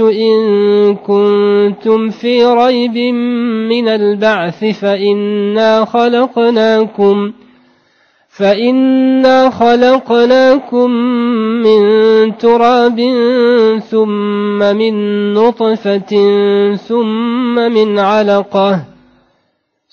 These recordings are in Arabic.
إن كنتم في ريب من البعث فإنا خلقناكم فإنا خلقناكم من تراب ثم من نطفة ثم من علقة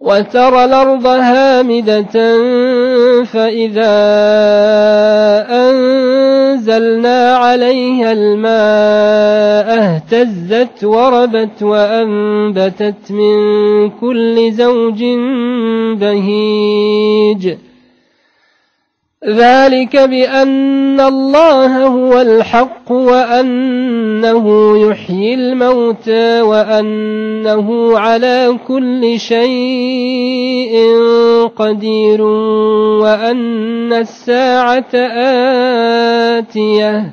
وترى الأرض هامدة فإذا أنزلنا عليها الماء اهتزت وربت وأنبتت من كل زوج بهيج ذلك بأن الله هو الحق وأنه يحيي الموتى وأنه على كل شيء قدير وأن الساعة آتية.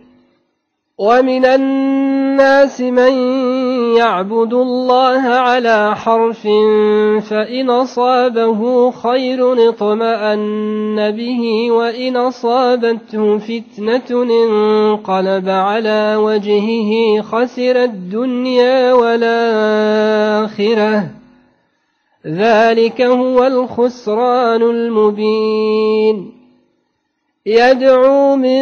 ومن الناس من يعبد الله على حرف فإن أصابه خير اطمأن به وإن أصابته فتنة انقلب على وجهه خسر الدنيا والآخرة. ذلك هو الخسران المبين. يدعو من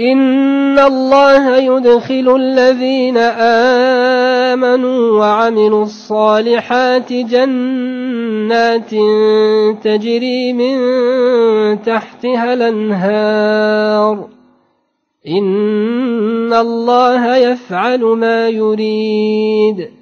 إن الله يدخل الذين آمنوا وعملوا الصالحات جنات تجري من تحتها الأنهار إن الله يفعل ما يريد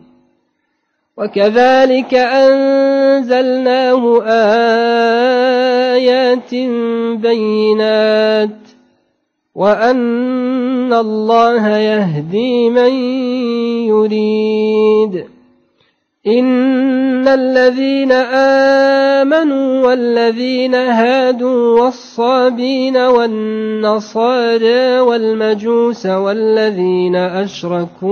وكذلك أنزلناه آيات بينات وأن الله يهدي من يريد إن الذين آمنوا والذين هادوا والصابين والنصارى والمجوس والذين أشركوا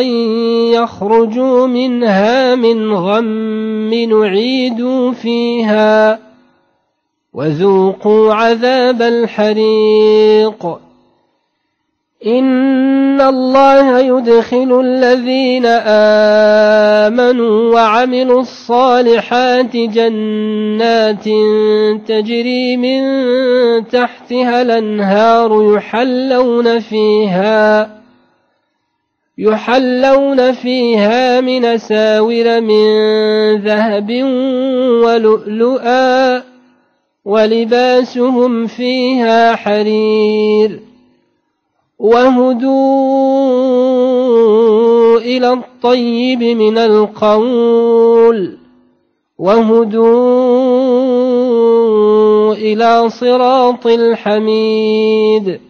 أن يخرجوا منها من غم نعيدوا فيها وذوقوا عذاب الحريق إن الله يدخل الذين آمنوا وعملوا الصالحات جنات تجري من تحتها الأنهار يحلون فيها يحلون فيها من ساور من ذهب ولؤلؤا ولباسهم فيها حرير وهدوا إلى الطيب من القول وهدوا إلى صراط الحميد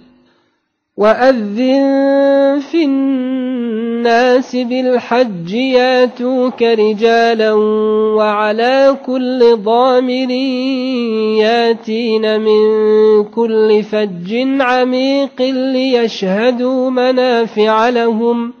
وأذن في الناس بالحج ياتوك رجالا وعلى كل ضامر ياتين من كل فج عميق ليشهدوا منافع لهم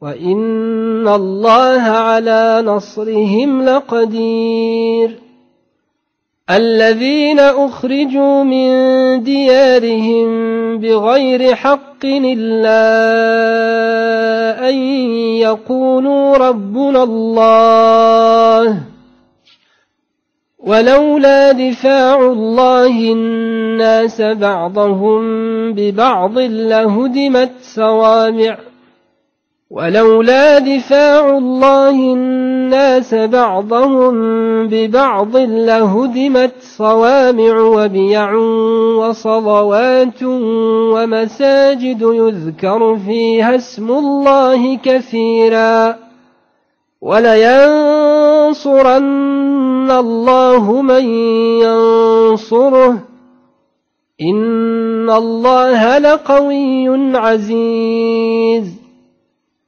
وإن الله على نصرهم لقدير الذين أخرجوا من ديارهم بغير حق إلا أن يقولوا ربنا الله ولولا دفاع الله الناس بعضهم ببعض لهدمت صوامع ولولا دفاع الله الناس بعضهم ببعض لهدمت صوامع وبيع وصلوات ومساجد يذكر فيها اسم الله كثيرا. ولينصرن الله من ينصره. إن الله لقوي عزيز.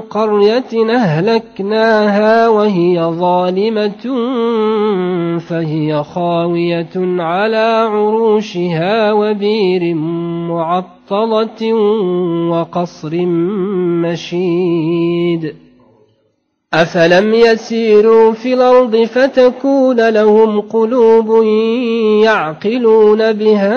قرية أهلكناها وهي ظالمة فهي خاوية على عروشها وبير معطلة وقصر مشيد. أفلم يسيروا في الأرض فتكون لهم قلوب يعقلون بها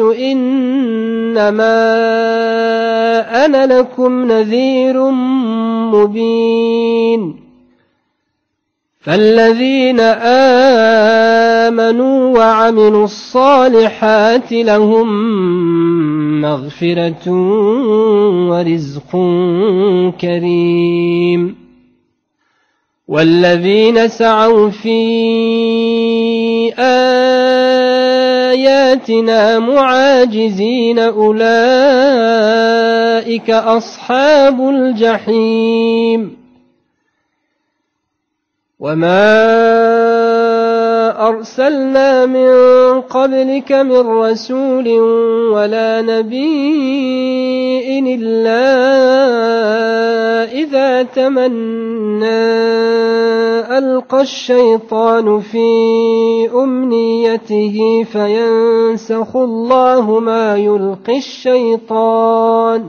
إنما أنا لكم نذير مبين. فالذين آمنوا وعملوا الصالحات لهم مغفرة ورزق كريم. والذين سعوا في آياتنا معاجزين أولئك أصحاب الجحيم وما أرسلنا من قبلك من رسول ولا نبي إلا إذا تمنى ألقى الشيطان في أمنيته فينسخ الله ما يلقي الشيطان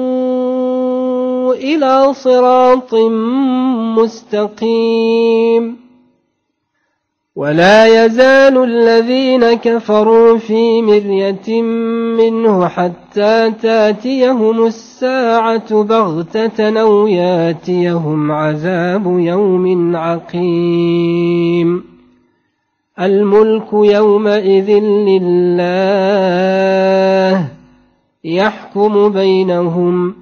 إلى صراط مستقيم. ولا يزال الذين كفروا في مرية منه حتى تاتيهم الساعة بغتة أو ياتيهم عذاب يوم عقيم. الملك يومئذ لله يحكم بينهم.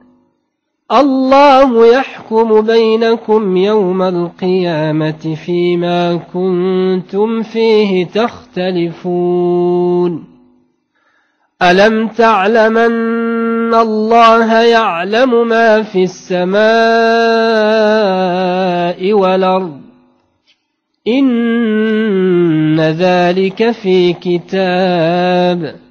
الله يحكم بينكم يوم القيامة فيما كنتم فيه تختلفون. ألم تعلمن الله يعلم ما في السماء والأرض؟ إن ذلك في كتاب.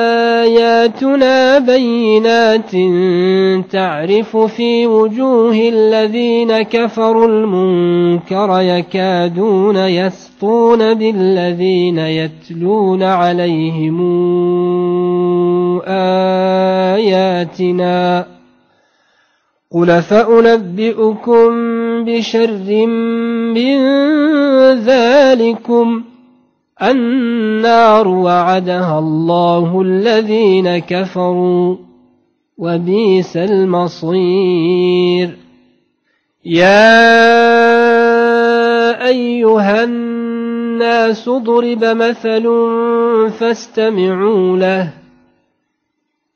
آياتنا بينات تعرف في وجوه الذين كفروا المنكر يكادون يسطون بالذين يتلون عليهم آياتنا قل فأنبئكم بشر من ذلكم النار وعدها الله الذين كفروا وبئس المصير. يا أيها الناس ضرب مثل فاستمعوا له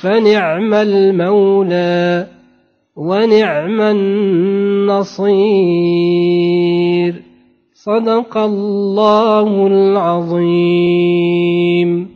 فنعم المولى ونعم النصير. صدق الله العظيم.